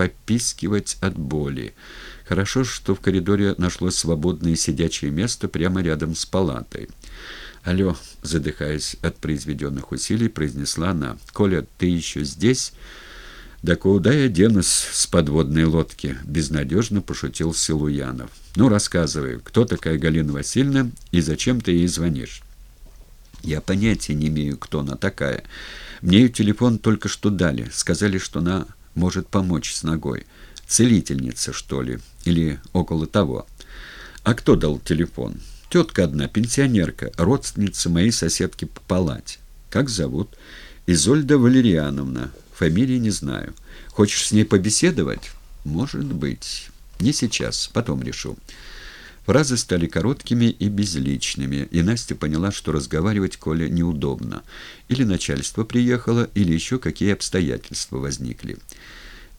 попискивать от боли. Хорошо, что в коридоре нашлось свободное сидячее место прямо рядом с палатой. «Алло», — задыхаясь от произведенных усилий, произнесла она. «Коля, ты еще здесь?» «Да куда я денусь с подводной лодки?» — безнадежно пошутил Силуянов. «Ну, рассказывай, кто такая Галина Васильевна и зачем ты ей звонишь?» «Я понятия не имею, кто она такая. Мне ее телефон только что дали. Сказали, что она может помочь с ногой. Целительница, что ли, или около того. А кто дал телефон?» Тетка одна, пенсионерка, родственница моей соседки по палате. Как зовут? Изольда Валериановна. Фамилии не знаю. Хочешь с ней побеседовать? Может быть. Не сейчас, потом решу. Фразы стали короткими и безличными, и Настя поняла, что разговаривать Коле неудобно. Или начальство приехало, или еще какие обстоятельства возникли.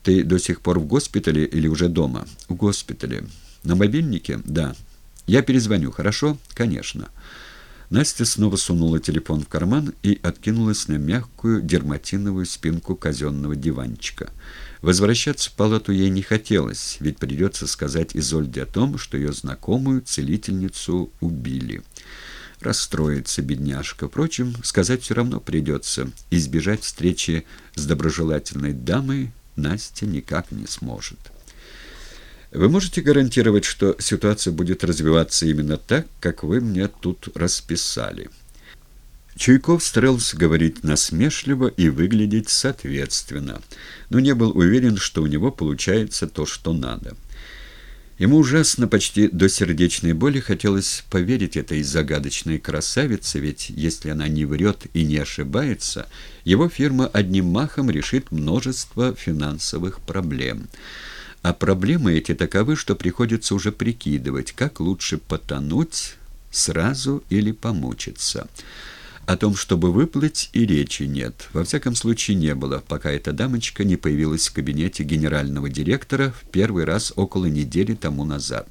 «Ты до сих пор в госпитале или уже дома?» «В госпитале». «На мобильнике?» «Да». «Я перезвоню, хорошо?» «Конечно». Настя снова сунула телефон в карман и откинулась на мягкую дерматиновую спинку казенного диванчика. Возвращаться в палату ей не хотелось, ведь придется сказать Изольде о том, что ее знакомую целительницу убили. Расстроится бедняжка. Впрочем, сказать все равно придется. Избежать встречи с доброжелательной дамой Настя никак не сможет. Вы можете гарантировать, что ситуация будет развиваться именно так, как вы мне тут расписали?» Чуйков старался говорить насмешливо и выглядеть соответственно, но не был уверен, что у него получается то, что надо. Ему ужасно, почти до сердечной боли, хотелось поверить этой загадочной красавице, ведь если она не врет и не ошибается, его фирма одним махом решит множество финансовых проблем – а проблемы эти таковы, что приходится уже прикидывать, как лучше потонуть сразу или помучиться. О том, чтобы выплыть, и речи нет. Во всяком случае, не было, пока эта дамочка не появилась в кабинете генерального директора в первый раз около недели тому назад.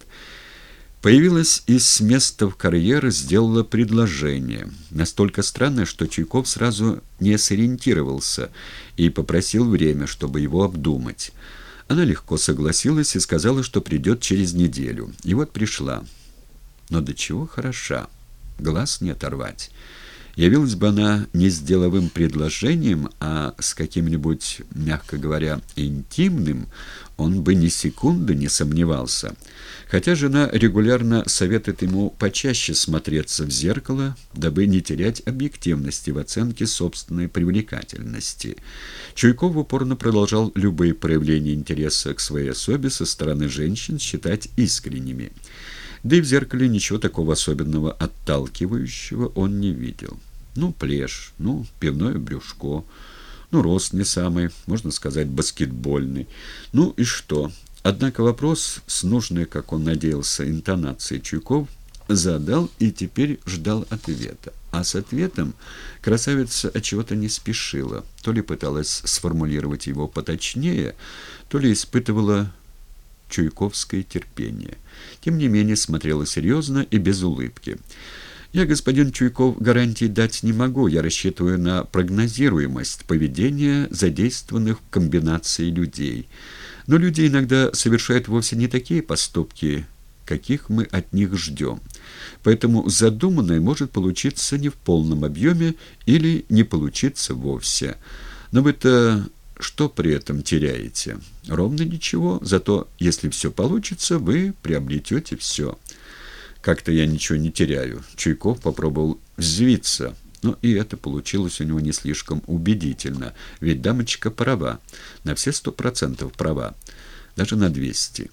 Появилась и с места в карьер сделала предложение. Настолько странное, что Чуйков сразу не сориентировался и попросил время, чтобы его обдумать. Она легко согласилась и сказала, что придет через неделю. И вот пришла. Но до чего хороша. Глаз не оторвать. Явилась бы она не с деловым предложением, а с каким-нибудь, мягко говоря, интимным, он бы ни секунды не сомневался. Хотя жена регулярно советует ему почаще смотреться в зеркало, дабы не терять объективности в оценке собственной привлекательности. Чуйков упорно продолжал любые проявления интереса к своей особе со стороны женщин считать искренними. Да и в зеркале ничего такого особенного отталкивающего он не видел. Ну, плешь, ну, пивное брюшко, ну, рост не самый, можно сказать, баскетбольный. Ну и что? Однако вопрос с нужной, как он надеялся, интонацией Чуйков задал и теперь ждал ответа. А с ответом красавица от чего-то не спешила. То ли пыталась сформулировать его поточнее, то ли испытывала чуйковское терпение. Тем не менее смотрела серьезно и без улыбки. «Я, господин Чуйков, гарантий дать не могу. Я рассчитываю на прогнозируемость поведения задействованных в комбинации людей. Но люди иногда совершают вовсе не такие поступки, каких мы от них ждем. Поэтому задуманное может получиться не в полном объеме или не получиться вовсе. Но вы-то что при этом теряете? Ровно ничего, зато если все получится, вы приобретете все. Как-то я ничего не теряю. Чуйков попробовал взвиться, но и это получилось у него не слишком убедительно, ведь дамочка права, на все сто процентов права, даже на двести.